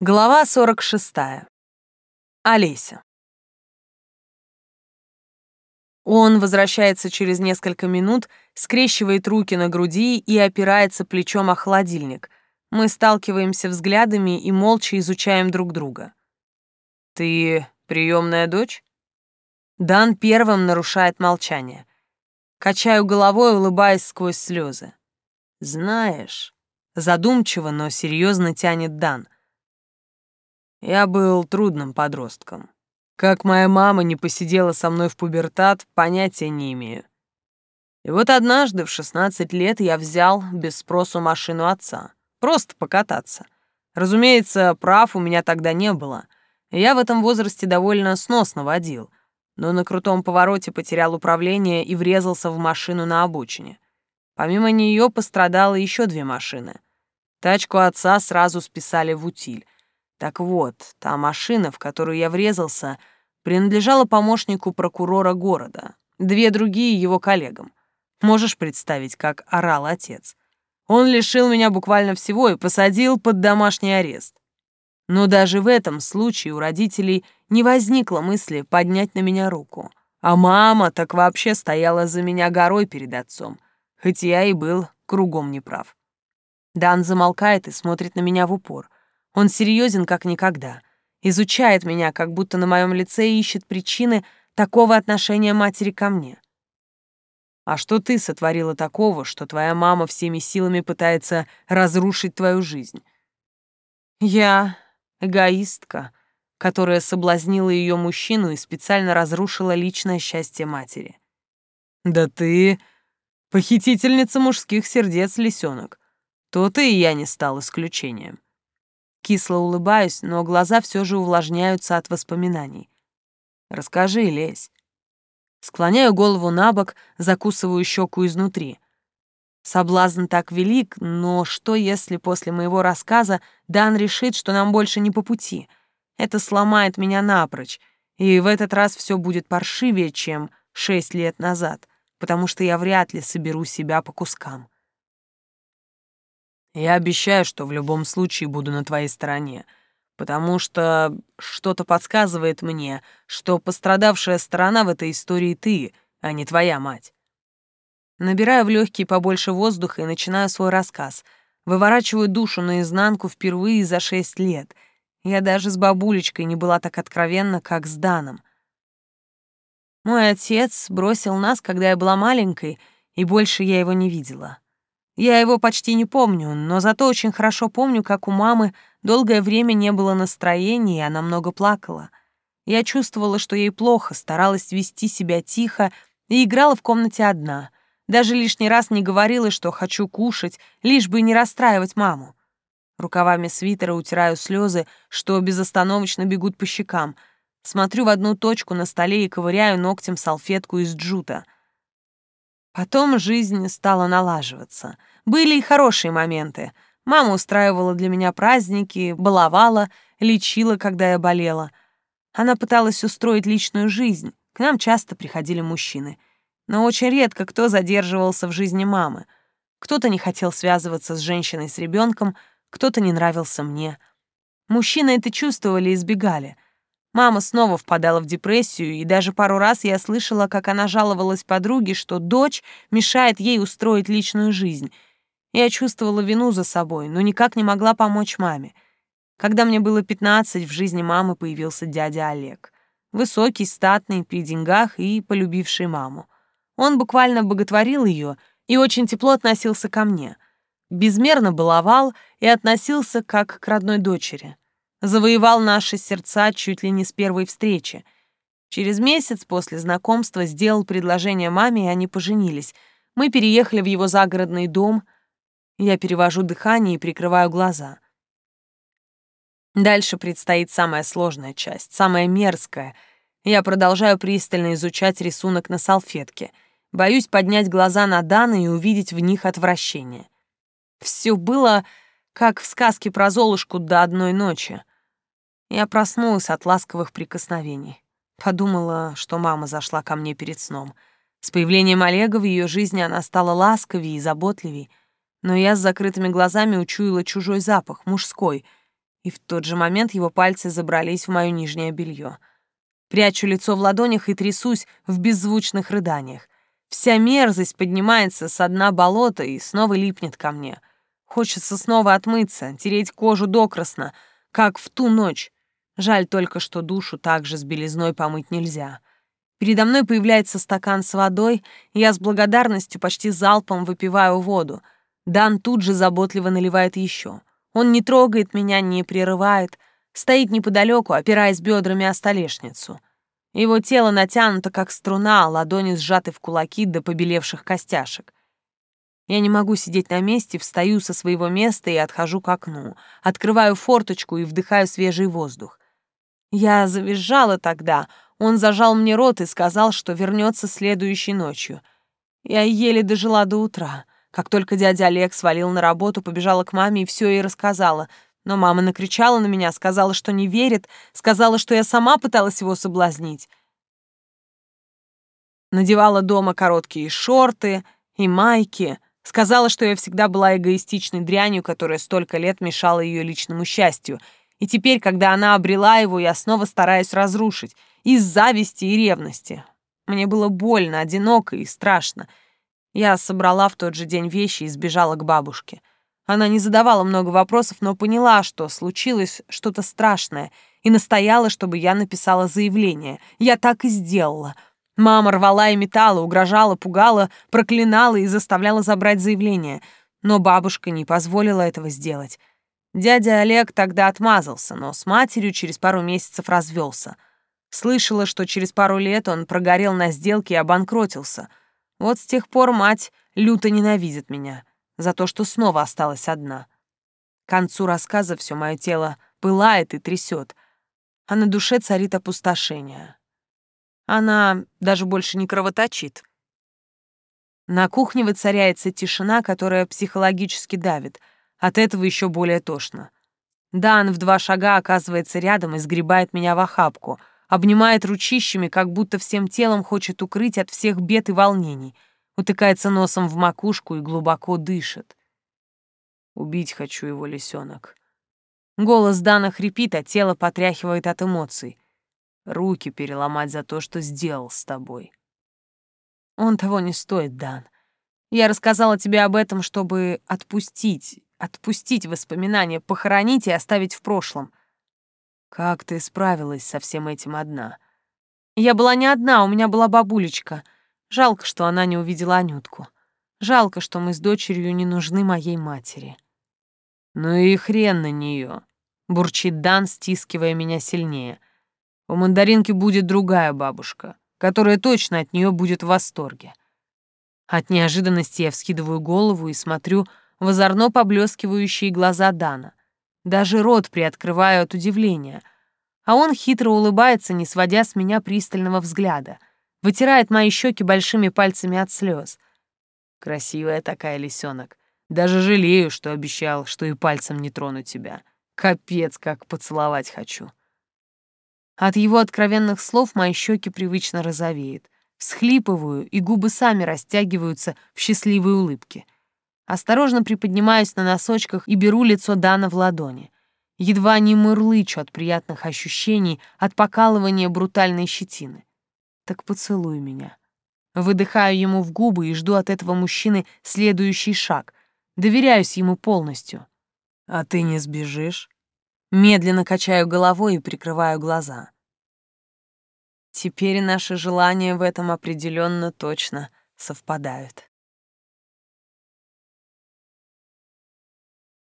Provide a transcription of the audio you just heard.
Глава 46. Олеся. Он возвращается через несколько минут, скрещивает руки на груди и опирается плечом о холодильник. Мы сталкиваемся взглядами и молча изучаем друг друга. «Ты приемная дочь?» Дан первым нарушает молчание. Качаю головой, улыбаясь сквозь слезы. «Знаешь...» Задумчиво, но серьезно тянет Дан — я был трудным подростком. Как моя мама не посидела со мной в пубертат, понятия не имею. И вот однажды в 16 лет я взял без спросу машину отца. Просто покататься. Разумеется, прав у меня тогда не было. Я в этом возрасте довольно сносно водил, но на крутом повороте потерял управление и врезался в машину на обочине. Помимо нее пострадало еще две машины. Тачку отца сразу списали в утиль, так вот, та машина, в которую я врезался, принадлежала помощнику прокурора города, две другие его коллегам. Можешь представить, как орал отец? Он лишил меня буквально всего и посадил под домашний арест. Но даже в этом случае у родителей не возникло мысли поднять на меня руку. А мама так вообще стояла за меня горой перед отцом, хоть я и был кругом неправ. Дан замолкает и смотрит на меня в упор — он серьезен как никогда. Изучает меня, как будто на моем лице ищет причины такого отношения матери ко мне. А что ты сотворила такого, что твоя мама всеми силами пытается разрушить твою жизнь? Я эгоистка, которая соблазнила ее мужчину и специально разрушила личное счастье матери. Да ты похитительница мужских сердец, лисенок. То-то и я не стал исключением. Кисло улыбаюсь, но глаза все же увлажняются от воспоминаний. «Расскажи, Лесь». Склоняю голову на бок, закусываю щеку изнутри. Соблазн так велик, но что, если после моего рассказа Дан решит, что нам больше не по пути? Это сломает меня напрочь, и в этот раз все будет паршивее, чем шесть лет назад, потому что я вряд ли соберу себя по кускам. Я обещаю, что в любом случае буду на твоей стороне, потому что что-то подсказывает мне, что пострадавшая сторона в этой истории ты, а не твоя мать. Набираю в легкие побольше воздуха и начинаю свой рассказ. Выворачиваю душу наизнанку впервые за шесть лет. Я даже с бабулечкой не была так откровенна, как с Даном. Мой отец бросил нас, когда я была маленькой, и больше я его не видела. Я его почти не помню, но зато очень хорошо помню, как у мамы долгое время не было настроения, и она много плакала. Я чувствовала, что ей плохо, старалась вести себя тихо и играла в комнате одна. Даже лишний раз не говорила, что хочу кушать, лишь бы не расстраивать маму. Рукавами свитера утираю слезы, что безостановочно бегут по щекам. Смотрю в одну точку на столе и ковыряю ногтем салфетку из джута — Потом жизнь стала налаживаться. Были и хорошие моменты. Мама устраивала для меня праздники, баловала, лечила, когда я болела. Она пыталась устроить личную жизнь. К нам часто приходили мужчины. Но очень редко кто задерживался в жизни мамы. Кто-то не хотел связываться с женщиной с ребенком, кто-то не нравился мне. Мужчины это чувствовали и избегали — Мама снова впадала в депрессию, и даже пару раз я слышала, как она жаловалась подруге, что дочь мешает ей устроить личную жизнь. Я чувствовала вину за собой, но никак не могла помочь маме. Когда мне было 15, в жизни мамы появился дядя Олег. Высокий, статный, при деньгах и полюбивший маму. Он буквально боготворил ее и очень тепло относился ко мне. Безмерно баловал и относился как к родной дочери завоевал наши сердца чуть ли не с первой встречи. Через месяц после знакомства сделал предложение маме, и они поженились. Мы переехали в его загородный дом. Я перевожу дыхание и прикрываю глаза. Дальше предстоит самая сложная часть, самая мерзкая. Я продолжаю пристально изучать рисунок на салфетке. Боюсь поднять глаза на Дана и увидеть в них отвращение. Все было как в сказке про Золушку до одной ночи. Я проснулась от ласковых прикосновений. Подумала, что мама зашла ко мне перед сном. С появлением Олега в ее жизни она стала ласковее и заботливей, но я с закрытыми глазами учуяла чужой запах, мужской, и в тот же момент его пальцы забрались в моё нижнее белье. Прячу лицо в ладонях и трясусь в беззвучных рыданиях. Вся мерзость поднимается со дна болота и снова липнет ко мне. Хочется снова отмыться, тереть кожу докрасно, как в ту ночь. Жаль только, что душу также с белизной помыть нельзя. Передо мной появляется стакан с водой, и я с благодарностью почти залпом выпиваю воду. Дан тут же заботливо наливает еще. Он не трогает меня, не прерывает, стоит неподалеку, опираясь бедрами о столешницу. Его тело натянуто, как струна, ладони сжаты в кулаки до побелевших костяшек. Я не могу сидеть на месте, встаю со своего места и отхожу к окну, открываю форточку и вдыхаю свежий воздух. Я завизжала тогда, он зажал мне рот и сказал, что вернется следующей ночью. Я еле дожила до утра. Как только дядя Олег свалил на работу, побежала к маме и все ей рассказала. Но мама накричала на меня, сказала, что не верит, сказала, что я сама пыталась его соблазнить. Надевала дома короткие шорты и майки, сказала, что я всегда была эгоистичной дрянью, которая столько лет мешала ее личному счастью. И теперь, когда она обрела его, я снова стараюсь разрушить, из зависти и ревности. Мне было больно, одиноко и страшно — я собрала в тот же день вещи и сбежала к бабушке. Она не задавала много вопросов, но поняла, что случилось что-то страшное, и настояла, чтобы я написала заявление. Я так и сделала. Мама рвала и метала, угрожала, пугала, проклинала и заставляла забрать заявление. Но бабушка не позволила этого сделать. Дядя Олег тогда отмазался, но с матерью через пару месяцев развелся. Слышала, что через пару лет он прогорел на сделке и обанкротился — вот с тех пор мать люто ненавидит меня за то, что снова осталась одна. К концу рассказа все мое тело пылает и трясет, а на душе царит опустошение. Она даже больше не кровоточит. На кухне воцаряется тишина, которая психологически давит. От этого еще более тошно. Дан в два шага оказывается рядом и сгребает меня в охапку — обнимает ручищами, как будто всем телом хочет укрыть от всех бед и волнений, утыкается носом в макушку и глубоко дышит. Убить хочу его, лисенок. Голос Дана хрипит, а тело потряхивает от эмоций. Руки переломать за то, что сделал с тобой. Он того не стоит, Дан. Я рассказала тебе об этом, чтобы отпустить, отпустить воспоминания, похоронить и оставить в прошлом. Как ты справилась со всем этим одна? Я была не одна, у меня была бабулечка. Жалко, что она не увидела Анютку. Жалко, что мы с дочерью не нужны моей матери. Ну и хрен на нее, бурчит Дан, стискивая меня сильнее. У мандаринки будет другая бабушка, которая точно от нее будет в восторге. От неожиданности я вскидываю голову и смотрю в озорно поблескивающие глаза Дана. Даже рот приоткрываю от удивления. А он хитро улыбается, не сводя с меня пристального взгляда. Вытирает мои щеки большими пальцами от слез. Красивая такая лисенок. Даже жалею, что обещал, что и пальцем не трону тебя. Капец, как поцеловать хочу. От его откровенных слов мои щеки привычно розовеют. Схлипываю, и губы сами растягиваются в счастливой улыбке. Осторожно приподнимаюсь на носочках и беру лицо Дана в ладони. Едва не мурлычу от приятных ощущений, от покалывания брутальной щетины. Так поцелуй меня. Выдыхаю ему в губы и жду от этого мужчины следующий шаг. Доверяюсь ему полностью. А ты не сбежишь? Медленно качаю головой и прикрываю глаза. Теперь наши желания в этом определенно точно совпадают.